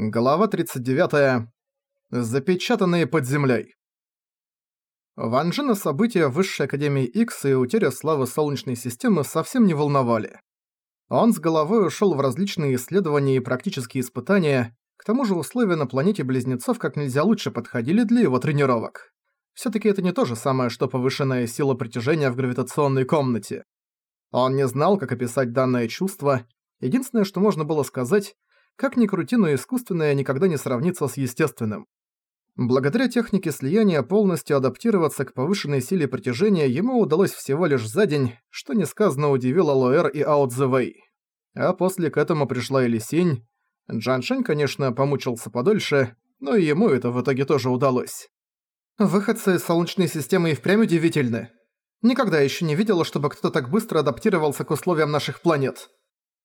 Глава 39. Запечатанные под землей. Ван Джена события Высшей Академии X и утеря славы Солнечной системы совсем не волновали. Он с головой ушел в различные исследования и практические испытания, к тому же условия на планете Близнецов как нельзя лучше подходили для его тренировок. все таки это не то же самое, что повышенная сила притяжения в гравитационной комнате. Он не знал, как описать данное чувство, единственное, что можно было сказать – как ни крути, но искусственное никогда не сравнится с естественным. Благодаря технике слияния полностью адаптироваться к повышенной силе притяжения ему удалось всего лишь за день, что несказанно удивило Лоэр и Ао Цзэвэй. А после к этому пришла и Лисинь. Джан Шэнь, конечно, помучился подольше, но и ему это в итоге тоже удалось. Выходцы из Солнечной системы и впрямь удивительны. Никогда еще не видела, чтобы кто-то так быстро адаптировался к условиям наших планет.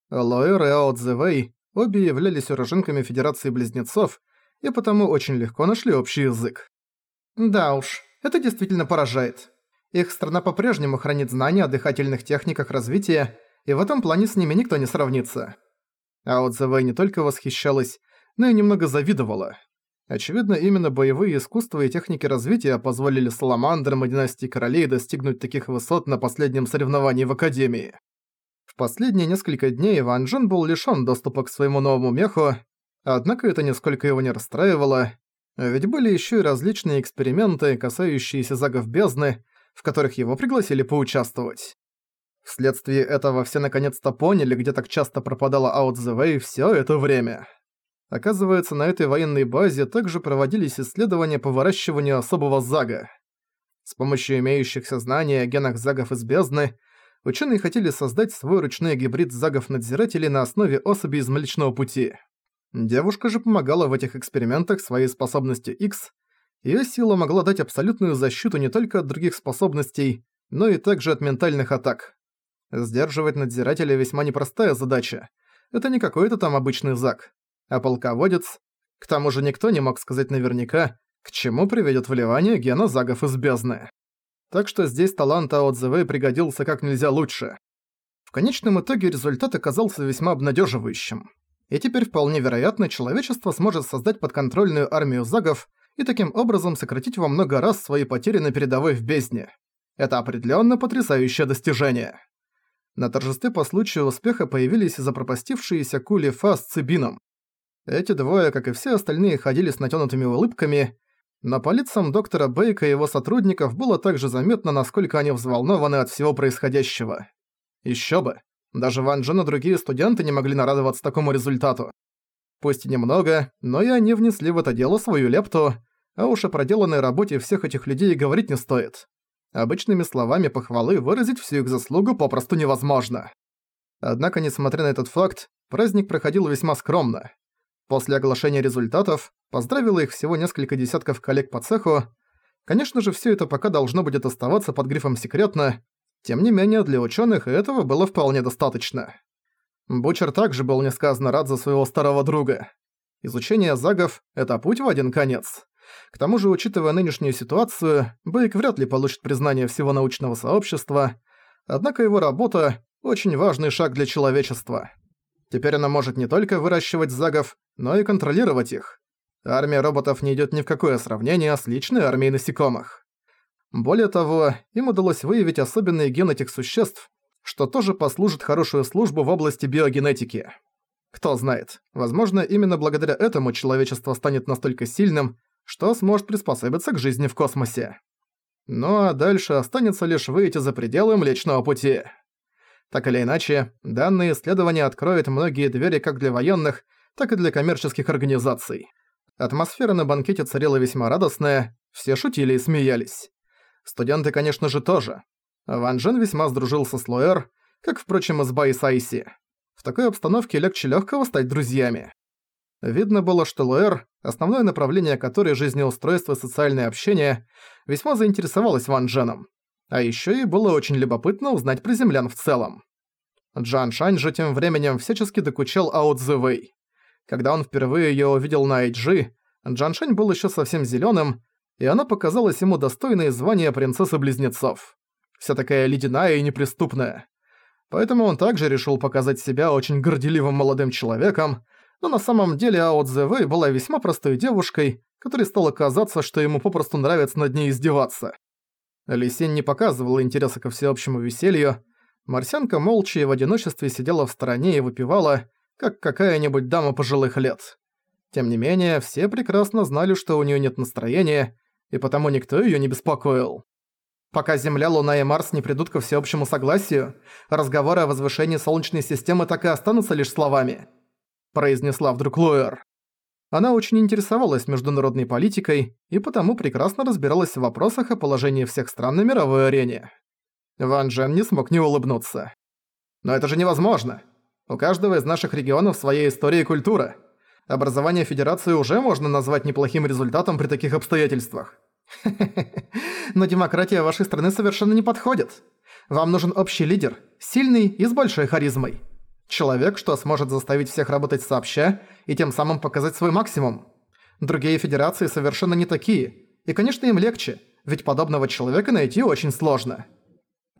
Лоэр и Ао Цзэвэй Обе являлись уроженками Федерации Близнецов и потому очень легко нашли общий язык. Да уж, это действительно поражает. Их страна по-прежнему хранит знания о дыхательных техниках развития, и в этом плане с ними никто не сравнится. А Отзывай не только восхищалась, но и немного завидовала. Очевидно, именно боевые искусства и техники развития позволили Саламандрам и династии королей достигнуть таких высот на последнем соревновании в Академии. В последние несколько дней Ван Джен был лишён доступа к своему новому меху, однако это нисколько его не расстраивало, ведь были ещё и различные эксперименты, касающиеся загов бездны, в которых его пригласили поучаствовать. Вследствие этого все наконец-то поняли, где так часто пропадала Out the Way всё это время. Оказывается, на этой военной базе также проводились исследования по выращиванию особого зага. С помощью имеющихся знаний о генах загов из бездны – ученые хотели создать свой ручной гибрид загов-надзирателей на основе особей из Млечного Пути. Девушка же помогала в этих экспериментах своей способностью X. Её сила могла дать абсолютную защиту не только от других способностей, но и также от ментальных атак. Сдерживать надзирателя весьма непростая задача. Это не какой-то там обычный заг, а полководец. К тому же никто не мог сказать наверняка, к чему приведет вливание гена загов из бездны так что здесь талант Ао пригодился как нельзя лучше. В конечном итоге результат оказался весьма обнадеживающим. И теперь вполне вероятно, человечество сможет создать подконтрольную армию загов и таким образом сократить во много раз свои потери на передовой в бездне. Это определенно потрясающее достижение. На торжестве по случаю успеха появились запропастившиеся Кули Фа с Цибином. Эти двое, как и все остальные, ходили с натянутыми улыбками, по лицам доктора Бейка и его сотрудников было также заметно, насколько они взволнованы от всего происходящего. Ещё бы. Даже Ван Джен и другие студенты не могли нарадоваться такому результату. Пусть и немного, но и они внесли в это дело свою лепту, а уж о проделанной работе всех этих людей говорить не стоит. Обычными словами похвалы выразить всю их заслугу попросту невозможно. Однако, несмотря на этот факт, праздник проходил весьма скромно. После оглашения результатов поздравила их всего несколько десятков коллег по цеху. Конечно же, все это пока должно будет оставаться под грифом «секретно», тем не менее, для ученых этого было вполне достаточно. Бучер также был несказанно рад за своего старого друга. Изучение загов – это путь в один конец. К тому же, учитывая нынешнюю ситуацию, Бейк вряд ли получит признание всего научного сообщества, однако его работа – очень важный шаг для человечества. Теперь она может не только выращивать загов, но и контролировать их. Армия роботов не идёт ни в какое сравнение с личной армией насекомых. Более того, им удалось выявить особенный ген этих существ, что тоже послужит хорошую службу в области биогенетики. Кто знает, возможно, именно благодаря этому человечество станет настолько сильным, что сможет приспособиться к жизни в космосе. Ну а дальше останется лишь выйти за пределы Млечного Пути. Так или иначе, данное исследование откроет многие двери как для военных, так и для коммерческих организаций. Атмосфера на банкете царила весьма радостная, все шутили и смеялись. Студенты, конечно же, тоже. Ван Джен весьма сдружился с Луэр, как, впрочем, и с Бай Сайси. В такой обстановке легче легкого стать друзьями. Видно было, что Луэр, основное направление которой жизнеустройство и социальное общение, весьма заинтересовалась Ван Дженом. А ещё и было очень любопытно узнать про землян в целом. Джан Шань же тем временем всячески докучал Ао Цзэвэй. Когда он впервые её увидел на IG, Джан Шань был ещё совсем зелёным, и она показалась ему достойной звания принцессы-близнецов. Вся такая ледяная и неприступная. Поэтому он также решил показать себя очень горделивым молодым человеком, но на самом деле Ао Цзэвэй была весьма простой девушкой, которой стало казаться, что ему попросту нравится над ней издеваться. Лисень не показывала интереса ко всеобщему веселью, Марсянка молча и в одиночестве сидела в стороне и выпивала, как какая-нибудь дама пожилых лет. Тем не менее, все прекрасно знали, что у нее нет настроения, и потому никто ее не беспокоил. Пока Земля, Луна и Марс не придут ко всеобщему согласию, разговоры о возвышении Солнечной системы так и останутся лишь словами», – произнесла вдруг Луэр. Она очень интересовалась международной политикой и потому прекрасно разбиралась в вопросах о положении всех стран на мировой арене. Ван Джен не смог не улыбнуться. «Но это же невозможно. У каждого из наших регионов своя история и культура. Образование Федерации уже можно назвать неплохим результатом при таких обстоятельствах. Но демократия вашей страны совершенно не подходит. Вам нужен общий лидер, сильный и с большой харизмой. Человек, что сможет заставить всех работать сообща и тем самым показать свой максимум. Другие федерации совершенно не такие. И, конечно, им легче, ведь подобного человека найти очень сложно.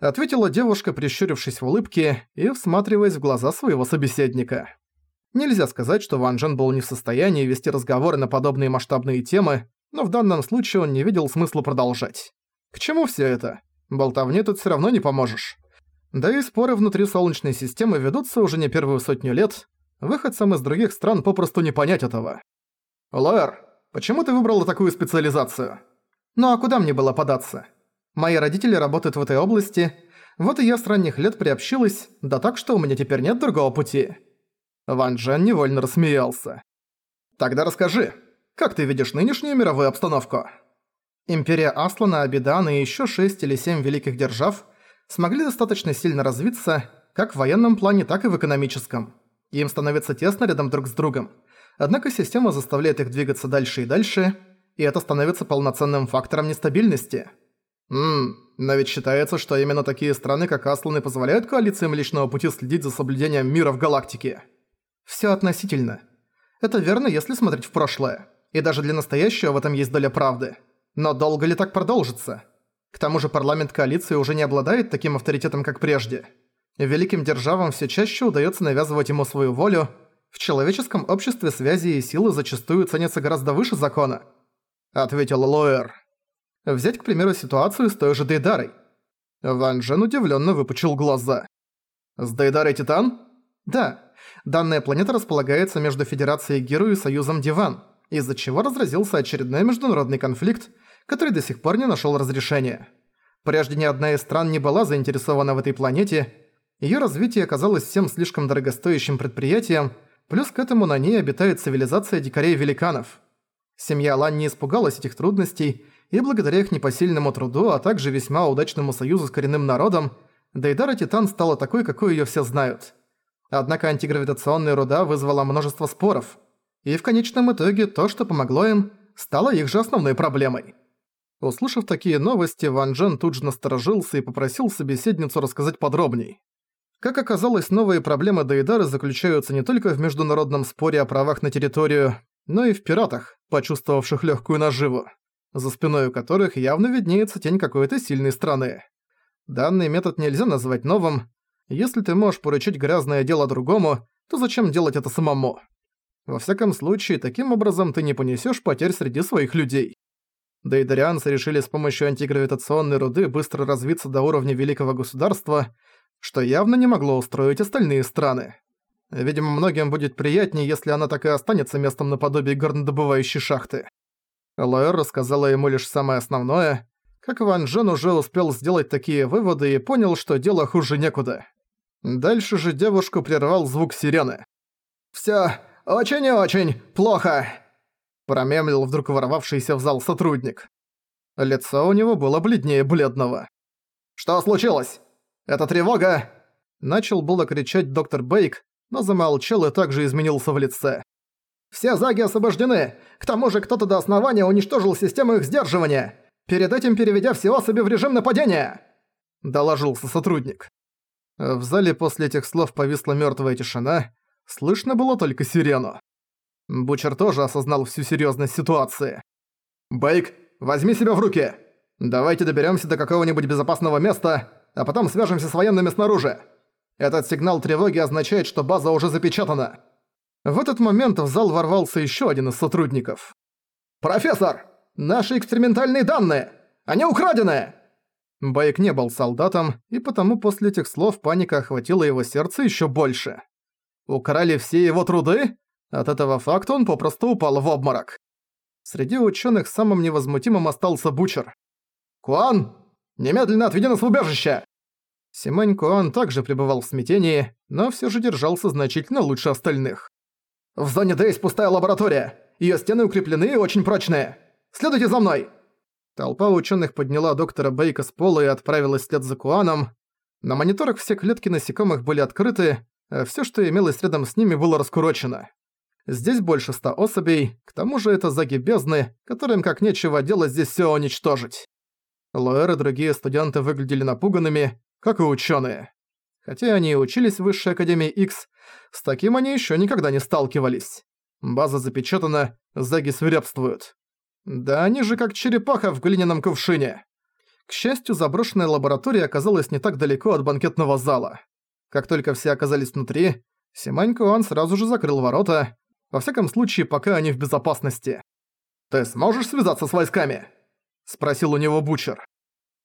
Ответила девушка, прищурившись в улыбке и всматриваясь в глаза своего собеседника. Нельзя сказать, что Ван Джен был не в состоянии вести разговоры на подобные масштабные темы, но в данном случае он не видел смысла продолжать. К чему все это? Болтовне тут все равно не поможешь. Да и споры внутри Солнечной системы ведутся уже не первую сотню лет, выходцам из других стран попросту не понять этого. Лоэр, почему ты выбрала такую специализацию? Ну а куда мне было податься? Мои родители работают в этой области, вот и я с ранних лет приобщилась, да так, что у меня теперь нет другого пути». Ван Джен невольно рассмеялся. «Тогда расскажи, как ты видишь нынешнюю мировую обстановку? Империя Аслана, Абидан и еще шесть или семь великих держав смогли достаточно сильно развиться как в военном плане, так и в экономическом. Им становится тесно рядом друг с другом. Однако система заставляет их двигаться дальше и дальше, и это становится полноценным фактором нестабильности. Ммм, но ведь считается, что именно такие страны, как Асланы, позволяют коалициям личного пути следить за соблюдением мира в галактике. Всё относительно. Это верно, если смотреть в прошлое. И даже для настоящего в этом есть доля правды. Но долго ли так продолжится? К тому же парламент коалиции уже не обладает таким авторитетом, как прежде. Великим державам все чаще удается навязывать ему свою волю. В человеческом обществе связи и силы зачастую ценятся гораздо выше закона. Ответил Лоэр. Взять, к примеру, ситуацию с той же Дейдарой. Ван Джен удивленно выпучил глаза. «С Дейдарой Титан?» «Да. Данная планета располагается между Федерацией Геру и Союзом Диван из-за чего разразился очередной международный конфликт, который до сих пор не нашел разрешения. Прежде ни одна из стран не была заинтересована в этой планете, ее развитие оказалось всем слишком дорогостоящим предприятием, плюс к этому на ней обитает цивилизация дикарей-великанов. Семья Лан не испугалась этих трудностей, и благодаря их непосильному труду, а также весьма удачному союзу с коренным народом, Дейдара Титан стала такой, какой ее все знают. Однако антигравитационная руда вызвала множество споров – и в конечном итоге то, что помогло им, стало их же основной проблемой. Услышав такие новости, Ван Джен тут же насторожился и попросил собеседницу рассказать подробней. Как оказалось, новые проблемы Дейдары заключаются не только в международном споре о правах на территорию, но и в пиратах, почувствовавших легкую наживу, за спиной у которых явно виднеется тень какой-то сильной страны. Данный метод нельзя назвать новым. Если ты можешь поручить грязное дело другому, то зачем делать это самому? Во всяком случае, таким образом ты не понесешь потерь среди своих людей. Дейдарианцы решили с помощью антигравитационной руды быстро развиться до уровня великого государства, что явно не могло устроить остальные страны. Видимо, многим будет приятнее, если она так и останется местом наподобие горнодобывающей шахты. Лоэр рассказала ему лишь самое основное, как Ван Джен уже успел сделать такие выводы и понял, что дело хуже некуда. Дальше же девушку прервал звук сирены. «Всё, очень и очень плохо!» Промемлил вдруг ворвавшийся в зал сотрудник. Лицо у него было бледнее бледного. «Что случилось? Это тревога!» Начал было кричать доктор Бейк, но замолчал и также изменился в лице. «Все заги освобождены! К тому же кто-то до основания уничтожил систему их сдерживания, перед этим переведя все особи в режим нападения!» Доложился сотрудник. В зале после этих слов повисла мертвая тишина, Слышно было только сирену. Бучер тоже осознал всю серьезность ситуации. «Бейк, возьми себя в руки! Давайте доберемся до какого-нибудь безопасного места, а потом свяжемся с военными снаружи. Этот сигнал тревоги означает, что база уже запечатана». В этот момент в зал ворвался еще один из сотрудников. «Профессор! Наши экспериментальные данные! Они украдены!» Байк не был солдатом, и потому после этих слов паника охватила его сердце еще больше. Украли все его труды? От этого факта он попросту упал в обморок. Среди ученых самым невозмутимым остался Бучер. «Куан! Немедленно отведи нас в убежище!» Симань Куан также пребывал в смятении, но все же держался значительно лучше остальных. «В зоне Д есть пустая лаборатория. Её стены укреплены и очень прочные. Следуйте за мной!» Толпа ученых подняла доктора Бейка с пола и отправилась вслед за Куаном. На мониторах все клетки насекомых были открыты, а всё, что имелось рядом с ними, было раскурочено. Здесь больше ста особей, к тому же это заги бездны, которым как нечего делать здесь всё уничтожить. Лоэр и другие студенты выглядели напуганными, как и ученые. Хотя они и учились в Высшей Академии X, с таким они еще никогда не сталкивались. База запечатана, заги свирепствуют. Да они же как черепаха в глиняном кувшине. К счастью, заброшенная лаборатория оказалась не так далеко от банкетного зала. Как только все оказались внутри, Симань Куан сразу же закрыл ворота, во всяком случае, пока они в безопасности. «Ты сможешь связаться с войсками?» – спросил у него Бучер.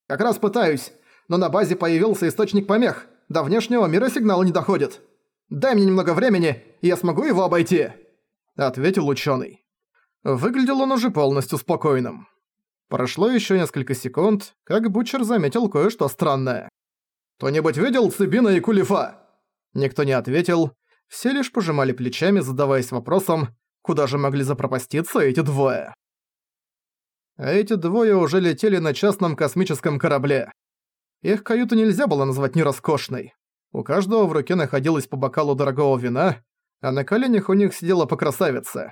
«Как раз пытаюсь, но на базе появился источник помех, до внешнего мира сигнал не доходит. Дай мне немного времени, и я смогу его обойти», – ответил ученый. Выглядел он уже полностью спокойным. Прошло еще несколько секунд, как Бучер заметил кое-что странное. «Кто-нибудь видел Цибина и Кулифа?» Никто не ответил, все лишь пожимали плечами, задаваясь вопросом, куда же могли запропаститься эти двое. А эти двое уже летели на частном космическом корабле. Их каюту нельзя было назвать нероскошной. У каждого в руке находилось по бокалу дорогого вина, а на коленях у них сидела по красавице.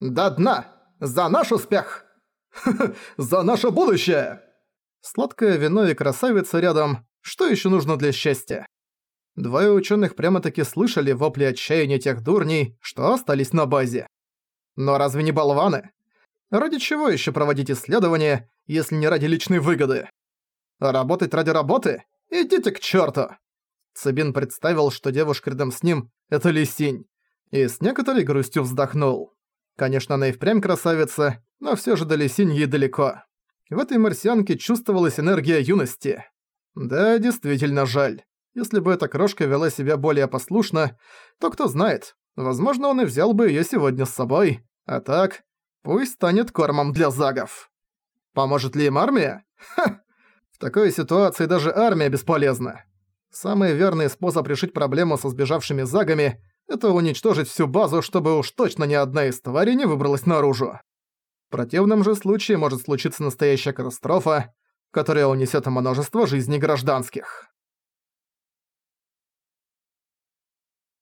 «До дна! За наш успех! За наше будущее!» Сладкое вино и красавица рядом. Что еще нужно для счастья? Двое ученых прямо-таки слышали вопли отчаяния тех дурней, что остались на базе. Но разве не болваны? Ради чего еще проводить исследования, если не ради личной выгоды? Работать ради работы? Идите к черту! Цибин представил, что девушка рядом с ним — это Лисинь, и с некоторой грустью вздохнул. Конечно, она и впрямь красавица, но все же до Лисинь ей далеко. В этой марсианке чувствовалась энергия юности. Да, действительно жаль. Если бы эта крошка вела себя более послушно, то кто знает, возможно, он и взял бы её сегодня с собой. А так, пусть станет кормом для загов. Поможет ли им армия? Ха! В такой ситуации даже армия бесполезна. Самый верный способ решить проблему со сбежавшими загами – это уничтожить всю базу, чтобы уж точно ни одна из тварей не выбралась наружу. В противном же случае может случиться настоящая катастрофа, которая унесет множество жизней гражданских.